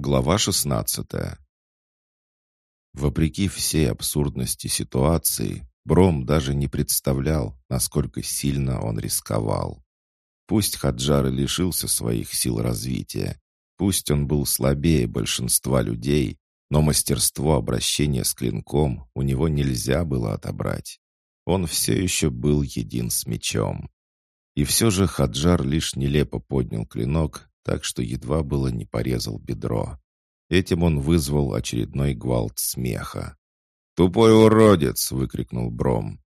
Глава 16 Вопреки всей абсурдности ситуации, Бром даже не представлял, насколько сильно он рисковал. Пусть Хаджар и лишился своих сил развития, пусть он был слабее большинства людей, но мастерство обращения с клинком у него нельзя было отобрать. Он все еще был един с мечом. И все же Хаджар лишь нелепо поднял клинок, так что едва было не порезал бедро. Этим он вызвал очередной гвалт смеха. «Тупой уродец!» — выкрикнул Бром.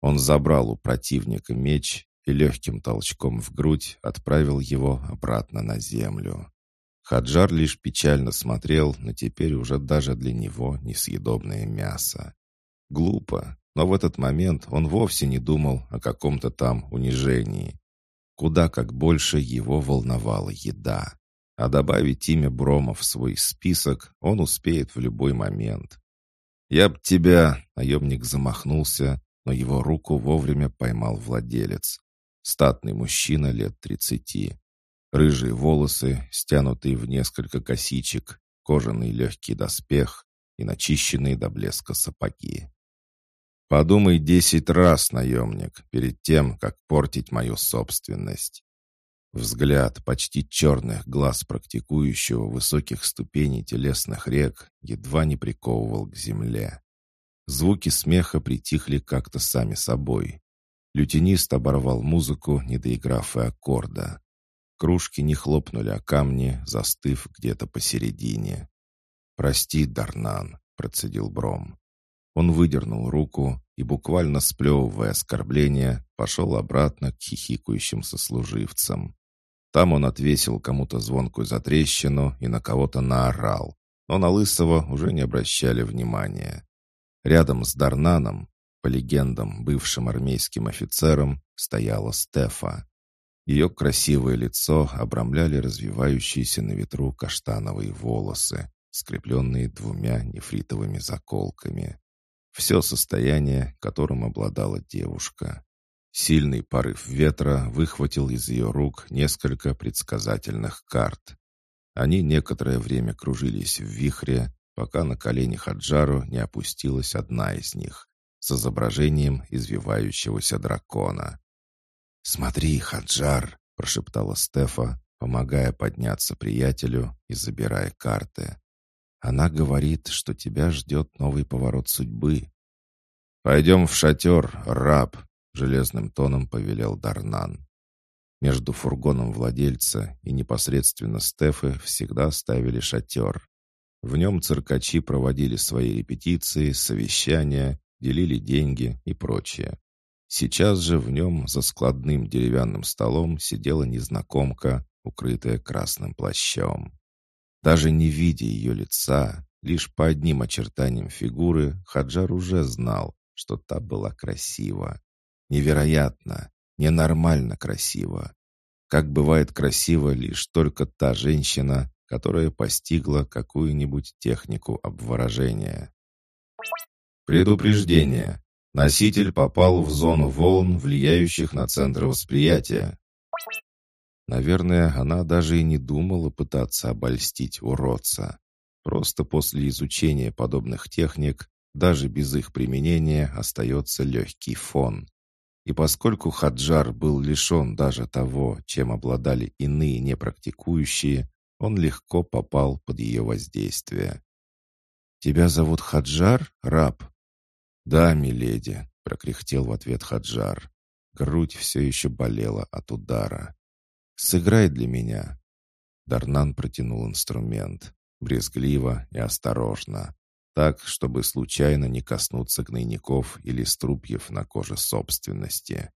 Он забрал у противника меч и легким толчком в грудь отправил его обратно на землю. Хаджар лишь печально смотрел на теперь уже даже для него несъедобное мясо. Глупо, но в этот момент он вовсе не думал о каком-то там унижении. Куда как больше его волновала еда. А добавить имя Брома в свой список он успеет в любой момент. «Я б тебя...» — наемник замахнулся, но его руку вовремя поймал владелец. Статный мужчина лет тридцати. Рыжие волосы, стянутые в несколько косичек, кожаный легкий доспех и начищенные до блеска сапоги. Подумай десять раз, наемник, перед тем, как портить мою собственность. Взгляд почти черных глаз практикующего высоких ступеней телесных рек едва не приковывал к земле. Звуки смеха притихли как-то сами собой. Лютенист оборвал музыку, не доиграв и аккорда. Кружки не хлопнули о камни, застыв где-то посередине. «Прости, Дарнан», — процедил Бром. Он выдернул руку и, буквально сплевывая оскорбление, пошел обратно к хихикающим сослуживцам. Там он отвесил кому-то звонкую затрещину и на кого-то наорал, но на Лысого уже не обращали внимания. Рядом с Дарнаном, по легендам, бывшим армейским офицером, стояла Стефа. Ее красивое лицо обрамляли развивающиеся на ветру каштановые волосы, скрепленные двумя нефритовыми заколками. Все состояние, которым обладала девушка. Сильный порыв ветра выхватил из ее рук несколько предсказательных карт. Они некоторое время кружились в вихре, пока на колени Хаджару не опустилась одна из них с изображением извивающегося дракона. «Смотри, Хаджар!» — прошептала Стефа, помогая подняться приятелю и забирая карты. Она говорит, что тебя ждет новый поворот судьбы. «Пойдем в шатер, раб», — железным тоном повелел Дарнан. Между фургоном владельца и непосредственно Стефы всегда ставили шатер. В нем циркачи проводили свои репетиции, совещания, делили деньги и прочее. Сейчас же в нем за складным деревянным столом сидела незнакомка, укрытая красным плащом. Даже не видя ее лица, лишь по одним очертаниям фигуры, Хаджар уже знал, что та была красива. Невероятно, ненормально красиво. Как бывает красиво лишь только та женщина, которая постигла какую-нибудь технику обворожения. Предупреждение. Носитель попал в зону волн, влияющих на центр восприятия. Наверное, она даже и не думала пытаться обольстить уродца. Просто после изучения подобных техник, даже без их применения, остается легкий фон. И поскольку Хаджар был лишен даже того, чем обладали иные непрактикующие, он легко попал под ее воздействие. «Тебя зовут Хаджар, раб?» «Да, миледи», — прокряхтел в ответ Хаджар. Грудь все еще болела от удара. Сыграй для меня». Дарнан протянул инструмент, брезгливо и осторожно, так, чтобы случайно не коснуться гнойников или струпьев на коже собственности.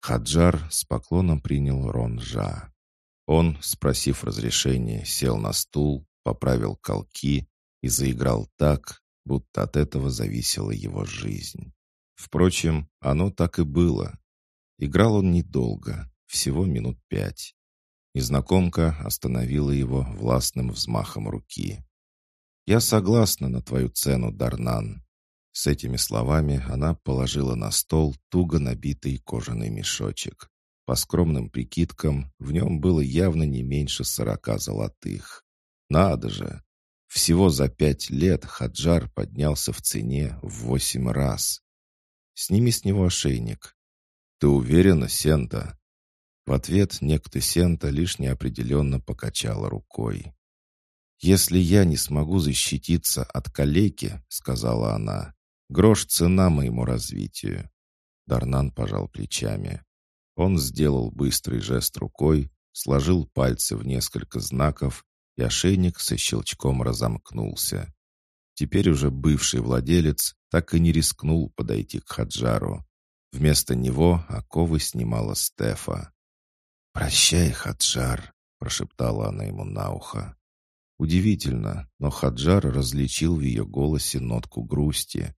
Хаджар с поклоном принял Ронжа. Он, спросив разрешения, сел на стул, поправил колки и заиграл так, будто от этого зависела его жизнь. Впрочем, оно так и было. Играл он недолго, всего минут пять. Незнакомка остановила его властным взмахом руки. «Я согласна на твою цену, Дарнан». С этими словами она положила на стол туго набитый кожаный мешочек. По скромным прикидкам, в нем было явно не меньше сорока золотых. Надо же! Всего за пять лет Хаджар поднялся в цене в восемь раз. Сними с него ошейник. Ты уверена, Сента? В ответ некто Сента лишь неопределенно покачала рукой. «Если я не смогу защититься от калеки, — сказала она, — грош цена моему развитию». Дарнан пожал плечами. Он сделал быстрый жест рукой, сложил пальцы в несколько знаков и ошейник со щелчком разомкнулся. Теперь уже бывший владелец так и не рискнул подойти к Хаджару. Вместо него оковы снимала Стефа. «Прощай, Хаджар», — прошептала она ему на ухо. Удивительно, но Хаджар различил в ее голосе нотку грусти.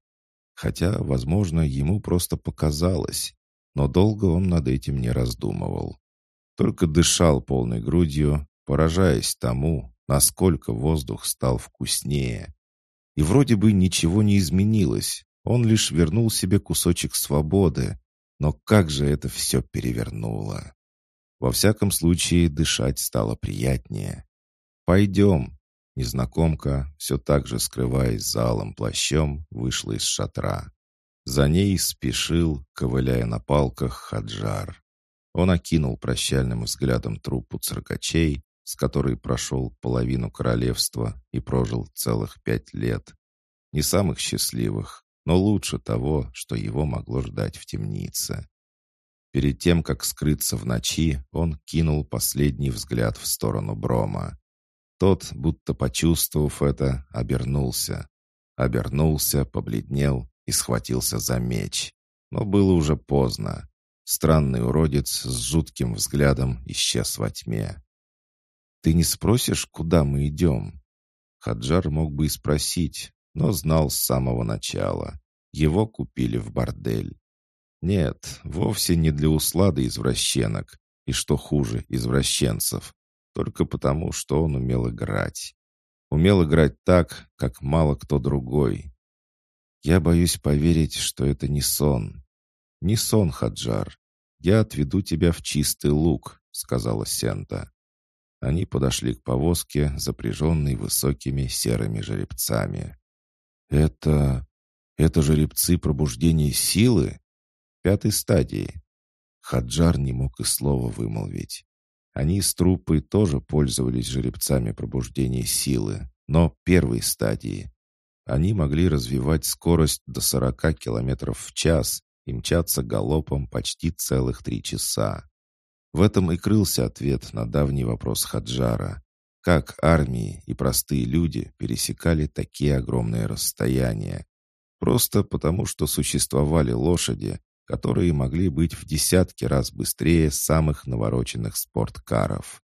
Хотя, возможно, ему просто показалось, но долго он над этим не раздумывал. Только дышал полной грудью поражаясь тому, насколько воздух стал вкуснее. И вроде бы ничего не изменилось, он лишь вернул себе кусочек свободы, но как же это все перевернуло. Во всяком случае, дышать стало приятнее. «Пойдем», Незнакомка, все так же скрываясь залом плащом, вышла из шатра. За ней спешил, ковыляя на палках, Хаджар. Он окинул прощальным взглядом труппу циркачей, с которой прошел половину королевства и прожил целых пять лет. Не самых счастливых, но лучше того, что его могло ждать в темнице. Перед тем, как скрыться в ночи, он кинул последний взгляд в сторону Брома. Тот, будто почувствовав это, обернулся. Обернулся, побледнел и схватился за меч. Но было уже поздно. Странный уродец с жутким взглядом исчез во тьме. «Ты не спросишь, куда мы идем?» Хаджар мог бы и спросить, но знал с самого начала. Его купили в бордель. Нет, вовсе не для услады извращенок, и что хуже, извращенцев, только потому, что он умел играть. Умел играть так, как мало кто другой. Я боюсь поверить, что это не сон. Не сон, Хаджар. Я отведу тебя в чистый луг, сказала Сента. Они подошли к повозке, запряженной высокими серыми жеребцами. «Это... это жеребцы пробуждения силы?» «Пятой стадии». Хаджар не мог и слова вымолвить. Они с трупой тоже пользовались жеребцами пробуждения силы, но первой стадии. Они могли развивать скорость до 40 км в час и мчаться галопом почти целых три часа. В этом и крылся ответ на давний вопрос Хаджара. Как армии и простые люди пересекали такие огромные расстояния? Просто потому, что существовали лошади, которые могли быть в десятки раз быстрее самых навороченных спорткаров.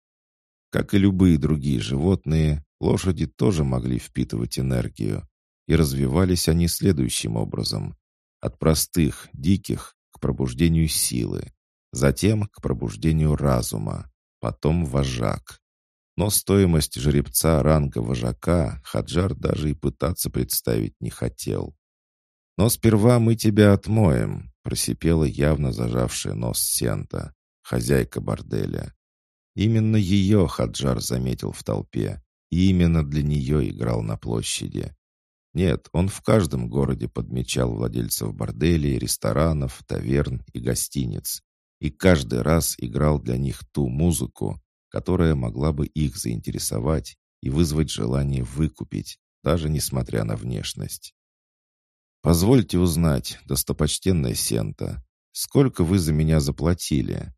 Как и любые другие животные, лошади тоже могли впитывать энергию, и развивались они следующим образом. От простых, диких к пробуждению силы, затем к пробуждению разума, потом вожак. Но стоимость жеребца ранга вожака Хаджар даже и пытаться представить не хотел. «Но сперва мы тебя отмоем», — просипела явно зажавшая нос Сента, хозяйка борделя. Именно ее Хаджар заметил в толпе, и именно для нее играл на площади. Нет, он в каждом городе подмечал владельцев борделей, ресторанов, таверн и гостиниц и каждый раз играл для них ту музыку, которая могла бы их заинтересовать и вызвать желание выкупить, даже несмотря на внешность. «Позвольте узнать, достопочтенная Сента, сколько вы за меня заплатили?»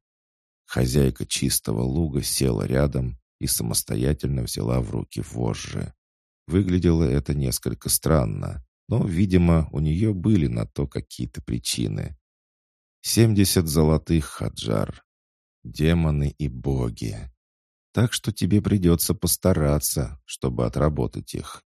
Хозяйка чистого луга села рядом и самостоятельно взяла в руки вожжи. Выглядело это несколько странно, но, видимо, у нее были на то какие-то причины. Семьдесят золотых, Хаджар. Демоны и боги. Так что тебе придется постараться, чтобы отработать их.